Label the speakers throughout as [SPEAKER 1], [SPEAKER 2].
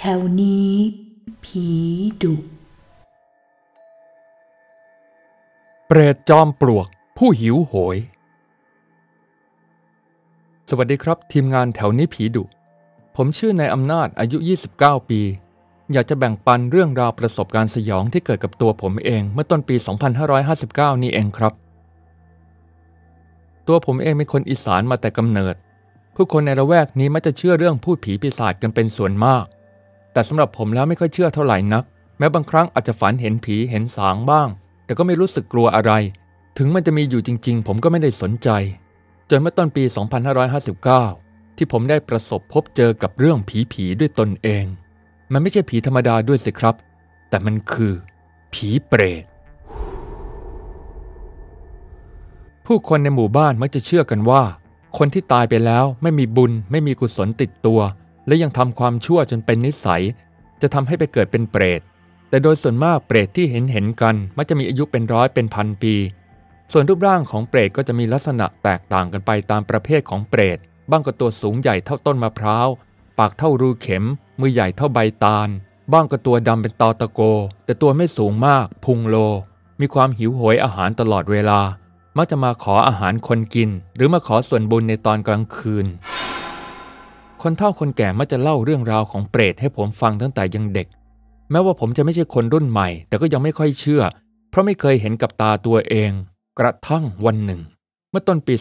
[SPEAKER 1] แถวนี้ ผีดุ
[SPEAKER 2] เปรตจอมปลวกผู้หิวโหย สวัสดีครับทีมงานแถวนี้ผีดุ ผมชื่อนายอำนาจอายุ 29 ปี อยากจะแบ่งปันเรื่องราวประสบการณ์สยองที่เกิดกับตัวผมเองเมื่อต้นปี 2559 นี้เองครับ ตัวผมเองเป็นคนอีสานมาแต่กำเนิดผู้คนในละแวกนี้มักจะเชื่อเรื่องพูดผีปีศาจกันเป็นส่วนมาก แต่สำหรับผมแล้วไม่ค่อยเชื่อเท่าไหร่นัก แม้บางครั้งอาจจะฝันเห็นผีเห็นสางบ้าง แต่ก็ไม่รู้สึกกลัวอะไร ถึงมันจะมีอยู่จริง ๆ ผมก็ไม่ได้สนใจ จนเมื่อต้นปี 2559 ที่ผมได้ประสบพบเจอกับเรื่องผีๆด้วยตนเอง มันไม่ใช่ผีธรรมดาด้วยสิครับ แต่มันคือ ผีเปรตผู้คนในหมู่บ้านมักจะเชื่อกันว่า คนที่ตายไปแล้วไม่มีบุญไม่มีกุศลติดตัว และยังทำความชั่วจนเป็นนิสัย จะทำให้ไปเกิดเป็นเปรต แต่โดยส่วนมากเปรตที่เห็นเห็นกัน มักจะมีอายุเป็นร้อยเป็นพันปี ส่วนรูปร่างของเปรตก็จะมีลักษณะแตกต่างกันไปตามประเภทของเปรต บ้างก็ตัวสูงใหญ่เท่าต้นมะพร้าว ปากเท่ารูเข็ม มือใหญ่เท่าใบตาล บ้างก็ตัวดำเป็นตอตะโก แต่ตัวไม่สูงมาก พุงโล มีความหิวโหยอาหารตลอดเวลา มักจะมาขออาหารคนกิน หรือมาขอส่วนบุญในตอนกลางคืน คนเฒ่าคนแก่มักจะเล่าเรื่องราวของเปรตให้ผมฟังตั้งแต่ยังเด็ก แม้ว่าผมจะไม่ใช่คนรุ่นใหม่ แต่ก็ยังไม่ค่อยเชื่อ เพราะไม่เคยเห็นกับตาตัวเอง กระทั่งวันหนึ่ง เมื่อต้นปี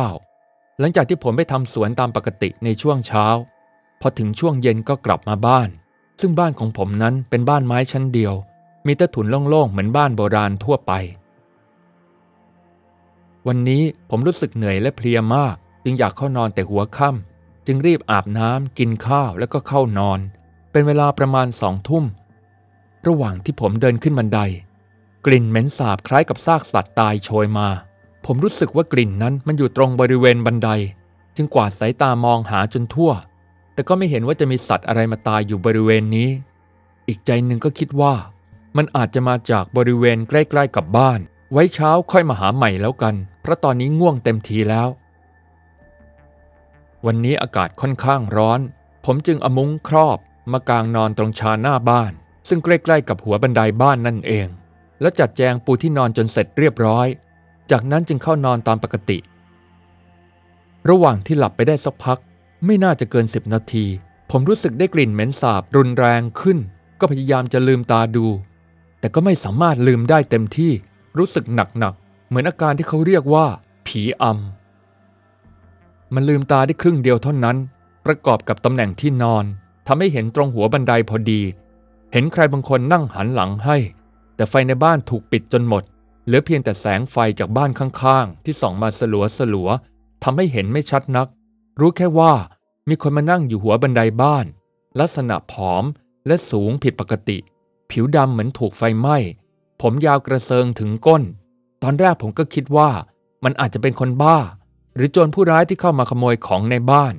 [SPEAKER 2] 2559 หลังจากที่ผมไปทำสวนตามปกติในช่วงเช้า พอถึงช่วงเย็นก็กลับมาบ้าน ซึ่งบ้านของผมนั้นเป็นบ้านไม้ชั้นเดียว มีใต้ถุนโล่งๆเหมือนบ้านโบราณทั่วไป วันนี้ผมรู้สึกเหนื่อยและเพลียมาก จึงอยากเข้านอนแต่หัวค่ำ จึงรีบอาบน้ำกินข้าวแล้วก็เข้านอน เป็นเวลาประมาณสองทุ่ม ระหว่างที่ผมเดินขึ้นบันได กลิ่นเหม็นสาบคล้ายกับซากสัตว์ตายโชยมา ผมรู้สึกว่ากลิ่นนั้นมันอยู่ตรงบริเวณบันได จึงกวาดสายตามองหาจนทั่ว แต่ก็ไม่เห็นว่าจะมีสัตว์อะไรมาตายอยู่บริเวณนี้ อีกใจหนึ่งก็คิดว่า มันอาจจะมาจากบริเวณใกล้ ๆ กับบ้าน ไว้เช้าค่อยมาหาใหม่แล้วกัน เพราะตอนนี้ง่วงเต็มทีแล้ว วันนี้อากาศค่อนข้างร้อน ผมจึงเอามุ้งครอบมากางนอนตรงชานหน้าบ้าน ซึ่งใกล้ๆกับหัวบันไดบ้านนั่นเอง แล้วจัดแจงปูที่นอนจนเสร็จเรียบร้อย จากนั้นจึงเข้านอนตามปกติ ระหว่างที่หลับไปได้สักพัก ไม่น่าจะเกินสิบนาที ผมรู้สึกได้กลิ่นเหม็นสาบรุนแรงขึ้น ก็พยายามจะลืมตาดู แต่ก็ไม่สามารถลืมได้เต็มที่ รู้สึกหนักๆเหมือนอาการที่เขาเรียกว่า ผีอำ มันลืมตาได้ครึ่งเดียวเท่านั้น ประกอบกับตำแหน่งที่นอนทำให้เห็นตรงหัวบันไดพอดี เห็นใครบางคนนั่งหันหลังให้ แต่ไฟในบ้านถูกปิดจนหมด เหลือเพียงแต่แสงไฟจากบ้านข้างๆ ที่ส่องมาสลัวสลัวๆทำให้เห็นไม่ชัดนัก รู้แค่ว่ามีคนมานั่งอยู่หัวบันไดบ้าน ลักษณะผอมและสูงผิดปกติ ผิวดำเหมือนถูกไฟไหม้ ผมยาวกระเซิงถึงก้น ตอนแรกผมก็คิดว่ามันอาจจะเป็นคนบ้า หรือโจรผู้ร้ายที่เข้ามาขโมยของในบ้าน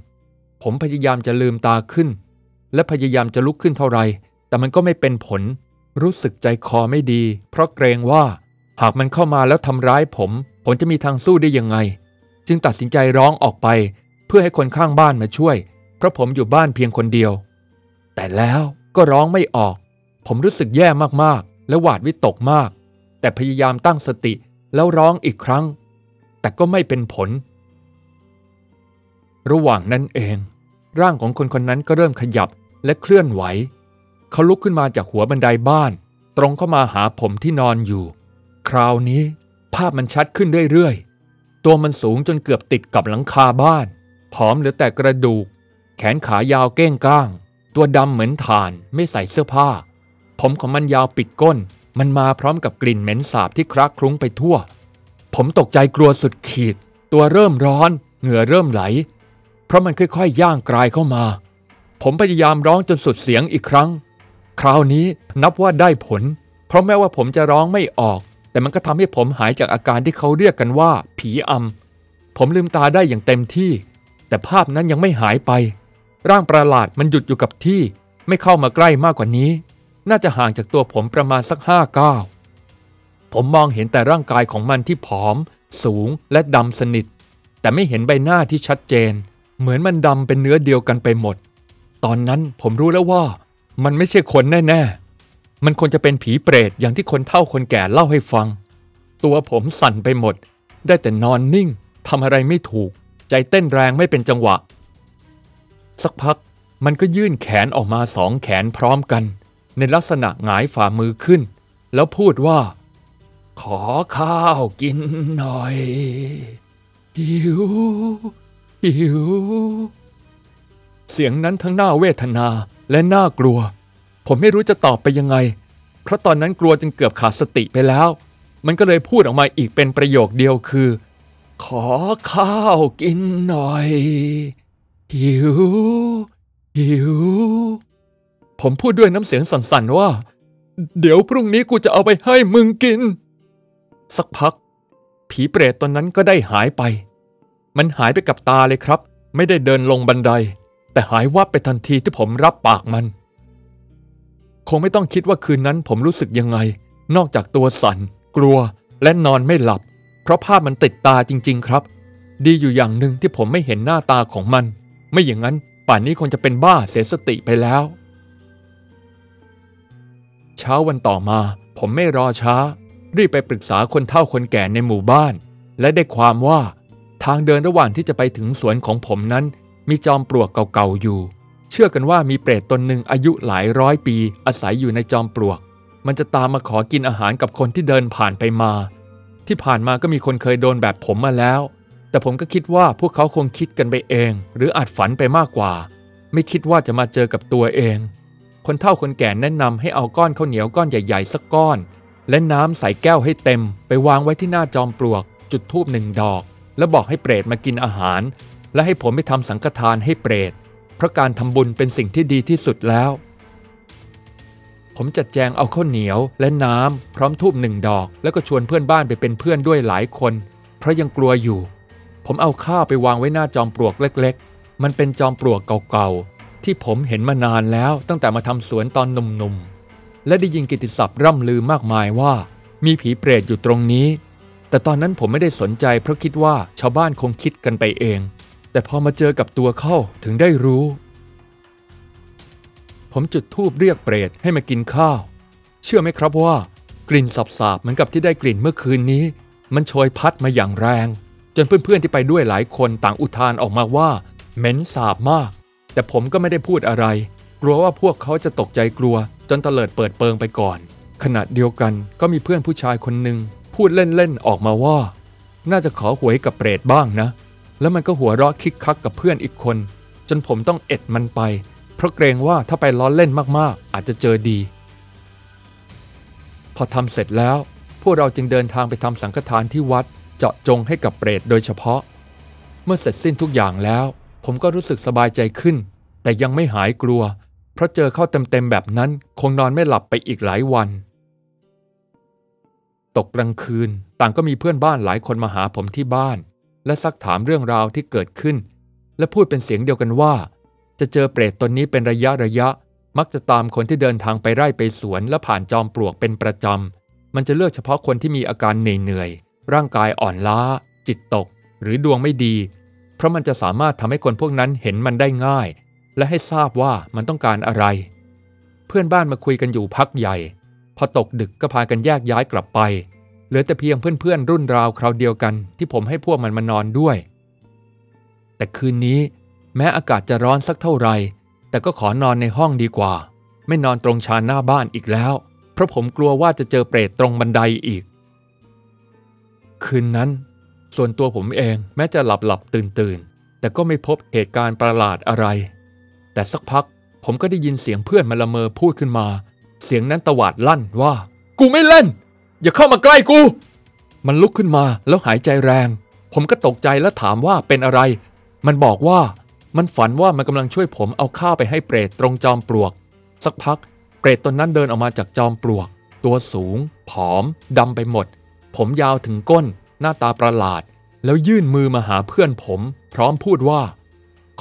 [SPEAKER 2] ผมพยายามจะลืมตาขึ้น และพยายามจะลุกขึ้นเท่าไร แต่มันก็ไม่เป็นผล รู้สึกใจคอไม่ดี เพราะเกรงว่า หากมันเข้ามาแล้วทำร้ายผม ผมจะมีทางสู้ได้ยังไง จึงตัดสินใจร้องออกไป เพื่อให้คนข้างบ้านมาช่วย เพราะผมอยู่บ้านเพียงคนเดียว แต่แล้วก็ร้องไม่ออก ผมรู้สึกแย่มากๆ และหวาดวิตกมาก แต่พยายามตั้งสติแล้วร้องอีกครั้ง แต่ก็ไม่เป็นผล ระหว่างนั้นเอง ร่างของคนคนนั้นก็เริ่มขยับและเคลื่อนไหว เขาลุกขึ้นมาจากหัวบันไดบ้าน ตรงเข้ามาหาผมที่นอนอยู่ คราวนี้ภาพมันชัดขึ้นเรื่อยๆ ตัวมันสูงจนเกือบติดกับหลังคาบ้าน ผอมเหลือแต่กระดูก แขนขายาวเก้งก้าง ตัวดำเหมือนถ่านไม่ใส่เสื้อผ้า ผมของมันยาวปิดก้น มันมาพร้อมกับกลิ่นเหม็นสาบที่คลักคลุ้งไปทั่ว ผมตกใจกลัวสุดขีด ตัวเริ่มร้อน เหงื่อเริ่มไหล เพราะมันค่อยๆย่างกลายเข้ามา ผมพยายามร้องจนสุดเสียงอีกครั้ง คราวนี้นับว่าได้ผล เพราะแม้ว่าผมจะร้องไม่ออก แต่มันก็ทำให้ผมหายจากอาการที่เขาเรียกกันว่า ผีอำผมลืมตาได้อย่างเต็มที่ แต่ภาพนั้นยังไม่หายไป ร่างประหลาดมันหยุดอยู่กับที่ ไม่เข้ามาใกล้มากกว่านี้ น่าจะห่างจากตัวผมประมาณสักห้าก้าวผมมองเห็นแต่ร่างกายของมันที่ผอม สูงและดำสนิท แต่ไม่เห็นใบหน้าที่ชัดเจน เหมือนมันดำเป็นเนื้อเดียวกันไปหมด ตอนนั้นผมรู้แล้วว่า มันไม่ใช่คนแน่ๆ มันควรจะเป็นผีเปรตอย่างที่คนเฒ่าคนแก่เล่าให้ฟัง ตัวผมสั่นไปหมด ได้แต่นอนนิ่งทำอะไรไม่ถูก ใจเต้นแรงไม่เป็นจังหวะ สักพักมันก็ยื่นแขนออกมาสองแขนพร้อมกัน ในลักษณะหงายฝ่ามือขึ้น แล้วพูดว่า ขอข้าวกินหน่อยหิว หิว เสียงนั้นทั้งน่าเวทนาและน่ากลัว ผมไม่รู้จะตอบไปยังไง เพราะตอนนั้นกลัวจนเกือบขาดสติไปแล้ว มันก็เลยพูดออกมาอีกเป็นประโยคเดียวคือ ขอข้าวกินหน่อย หิว หิว ผมพูดด้วยน้ำเสียงสั่นๆว่า เดี๋ยวพรุ่งนี้กูจะเอาไปให้มึงกิน สักพัก ผีเปรตตนนั้นก็ได้หายไป มันหายไปกับตาเลยครับ ไม่ได้เดินลงบันได แต่หายวับไปทันทีที่ผมรับปากมัน คงไม่ต้องคิดว่าคืนนั้นผมรู้สึกยังไง นอกจากตัวสั่นกลัวและนอนไม่หลับ เพราะภาพมันติดตาจริง ๆ ครับ ดีอยู่อย่างหนึ่งที่ผมไม่เห็นหน้าตาของมัน ไม่อย่างนั้นป่านนี้คงจะเป็นบ้าเสียสติไปแล้ว เช้าวันต่อมา ผมไม่รอช้า รีบไปปรึกษาคนเฒ่าคนแก่ในหมู่บ้าน และได้ความว่า ทางเดินระหว่างที่จะไปถึงสวนของผมนั้น มีจอมปลวกเก่าๆอยู่ เชื่อกันว่ามีเปรตตนหนึ่งอายุหลายร้อยปี อาศัยอยู่ในจอมปลวก มันจะตามมาขอกินอาหารกับคนที่เดินผ่านไปมา ที่ผ่านมาก็มีคนเคยโดนแบบผมมาแล้ว แต่ผมก็คิดว่าพวกเขาคงคิดกันไปเอง หรืออาจฝันไปมากกว่า ไม่คิดว่าจะมาเจอกับตัวเอง คนเฒ่าคนแก่แนะนำให้เอาก้อนข้าวเหนียวก้อนใหญ่ๆสักก้อน และน้ำใส่แก้วให้เต็ม ไปวางไว้ที่หน้าจอมปลวก จุดธูปหนึ่งดอก แล้วบอกให้เปรตมากินอาหาร และให้ผมไปทำสังฆทานให้เปรต เพราะการทำบุญเป็นสิ่งที่ดีที่สุดแล้ว ผมจัดแจงเอาข้าวเหนียวและน้ำพร้อมทูบหนึ่งดอก แล้วก็ชวนเพื่อนบ้านไปเป็นเพื่อนด้วยหลายคน เพราะยังกลัวอยู่ ผมเอาข้าวไปวางไว้หน้าจอมปลวกเล็ก ๆ มันเป็นจอมปลวกเก่าๆที่ผมเห็นมานานแล้วตั้งแต่มาทำสวนตอนหนุ่มๆและได้ยินกิตติศัพท์ร่ำลือมากมายว่า มีผีเปรตอยู่ตรงนี้ แต่ตอนนั้นผมไม่ได้สนใจเพราะคิดว่าชาวบ้านคงคิดกันไปเอง แต่พอมาเจอกับตัวเข้าถึงได้รู้ ผมจุดธูปเรียกเปรตให้มากินข้าว เชื่อไหมครับว่ากลิ่นสาบๆเหมือนกับที่ได้กลิ่นเมื่อคืนนี้ มันโชยพัดมาอย่างแรง จนเพื่อนๆที่ไปด้วยหลายคนต่างอุทานออกมาว่าเหม็นสาบมาก แต่ผมก็ไม่ได้พูดอะไร กลัวว่าพวกเขาจะตกใจกลัว จนเตลิดเปิดเปิงไปก่อน ขณะเดียวกันก็มีเพื่อนผู้ชายคนหนึ่ง พูดเล่นๆออกมาว่า น่าจะขอหวยกับเปรตบ้างนะ แล้วมันก็หัวเราะคิกคักกับเพื่อนอีกคน จนผมต้องเอ็ดมันไป เพราะเกรงว่าถ้าไปล้อเล่นมากๆ อาจจะเจอดี พอทำเสร็จแล้ว พวกเราจึงเดินทางไปทำสังฆทานที่วัดเจาะจงให้กับเปรตโดยเฉพาะ เมื่อเสร็จสิ้นทุกอย่างแล้ว ผมก็รู้สึกสบายใจขึ้น แต่ยังไม่หายกลัว เพราะเจอเข้าเต็มๆแบบนั้นคงนอนไม่หลับไปอีกหลายวัน ตกกลางคืน ต่างก็มีเพื่อนบ้านหลายคนมาหาผมที่บ้าน และซักถามเรื่องราวที่เกิดขึ้น และพูดเป็นเสียงเดียวกันว่า จะเจอเปรตตนนี้เป็นระยะระยะ มักจะตามคนที่เดินทางไปไร่ไปสวนและผ่านจอมปลวกเป็นประจำมันจะเลือกเฉพาะคนที่มีอาการเหนื่อยๆร่างกายอ่อนล้า จิตตก หรือดวงไม่ดี เพราะมันจะสามารถทำให้คนพวกนั้นเห็นมันได้ง่าย และให้ทราบว่ามันต้องการอะไร เพื่อนบ้านมาคุยกันอยู่พักใหญ่ พอตกดึกก็พากันแยกย้ายกลับไป เหลือแต่เพียงเพื่อนๆ รุ่นราวคราวเดียวกันที่ผมให้พวกมันมานอนด้วย แต่คืนนี้แม้อากาศจะร้อนสักเท่าไหร่ แต่ก็ขอนอนในห้องดีกว่า ไม่นอนตรงชานหน้าบ้านอีกแล้ว เพราะผมกลัวว่าจะเจอเปรตตรงบันไดอีก คืนนั้น ส่วนตัวผมเองแม้จะหลับหลับตื่นตื่นแต่ก็ไม่พบเหตุการณ์ประหลาดอะไร แต่สักพักผมก็ได้ยินเสียงเพื่อนมาละเมอพูดขึ้นมา เสียงนั้นตวาดลั่นว่า กูไม่เล่น อย่าเข้ามาใกล้กู มันลุกขึ้นมาแล้วหายใจแรง ผมก็ตกใจและถามว่าเป็นอะไร มันบอกว่ามันฝันว่ามันกำลังช่วยผมเอาข้าวไปให้เปรตตรงจอมปลวก สักพัก เปรตตนนั้นเดินออกมาจากจอมปลวก ตัวสูง ผอมดำไปหมด ผมยาวถึงก้น หน้าตาประหลาด แล้วยื่นมือมาหาเพื่อนผม พร้อมพูดว่า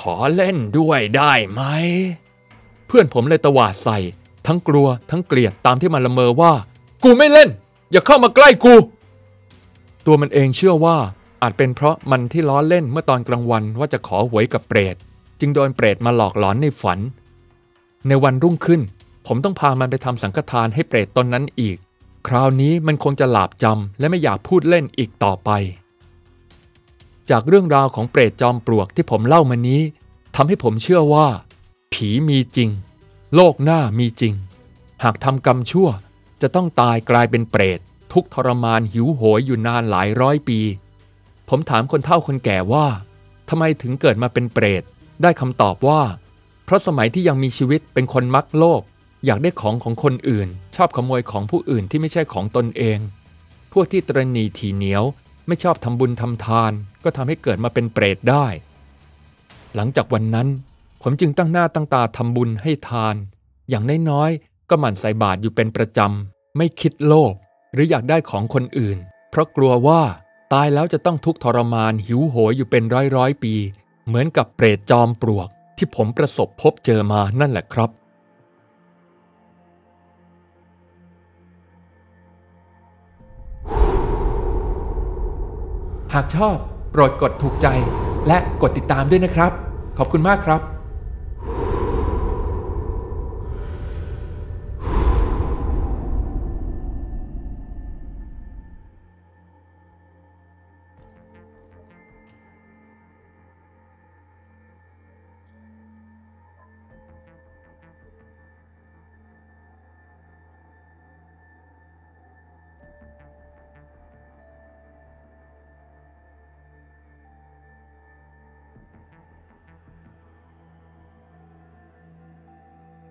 [SPEAKER 2] ขอเล่นด้วยได้ไหม เพื่อนผมเลยตวาดใส่ ทั้งกลัวทั้งเกลียดตามที่มันละเมอว่า กูไม่เล่น อย่าเข้ามาใกล้กู ตัวมันเองเชื่อว่าอาจเป็นเพราะมันที่ล้อเล่นเมื่อตอนกลางวันว่าจะขอหวยกับเปรตจึงโดนเปรตมาหลอกหลอนในฝัน ในวันรุ่งขึ้น ผมต้องพามันไปทำสังฆทานให้เปรตตนนั้นอีก คราวนี้มันคงจะหลาบจำและไม่อยากพูดเล่นอีกต่อไป จากเรื่องราวของเปรตจอมปลวกที่ผมเล่ามานี้ทำให้ผมเชื่อว่า ผีมีจริง โลกหน้ามีจริง หากทำกรรมชั่วจะต้องตายกลายเป็นเปรต ทุกทรมานหิวโหยอยู่นานหลายร้อยปี ผมถามคนเฒ่าคนแก่ว่าทำไมถึงเกิดมาเป็นเปรต ได้คำตอบว่า เพราะสมัยที่ยังมีชีวิตเป็นคนมักโลภอยากได้ของของคนอื่น ชอบขโมยของผู้อื่นที่ไม่ใช่ของตนเอง พวกที่ตรณีถี่เหนียว ไม่ชอบทำบุญทำทาน ก็ทำให้เกิดมาเป็นเปรตได้ หลังจากวันนั้น ผมจึงตั้งหน้าตั้งตาทำบุญให้ทาน อย่างน้อยๆ ก็หมั่นใส่บาตรอยู่เป็นประจำ ไม่คิดโลภหรืออยากได้ของคนอื่น เพราะกลัวว่าตายแล้วจะต้องทุกข์ทรมานหิวโหยอยู่เป็นร้อยร้อยปี เหมือนกับเปรตจอมปลวก ที่ผมประสบพบเจอมานั่นแหละครับ หากชอบโปรดกดถูกใจและกดติดตามด้วยนะครับ ขอบคุณมากครับ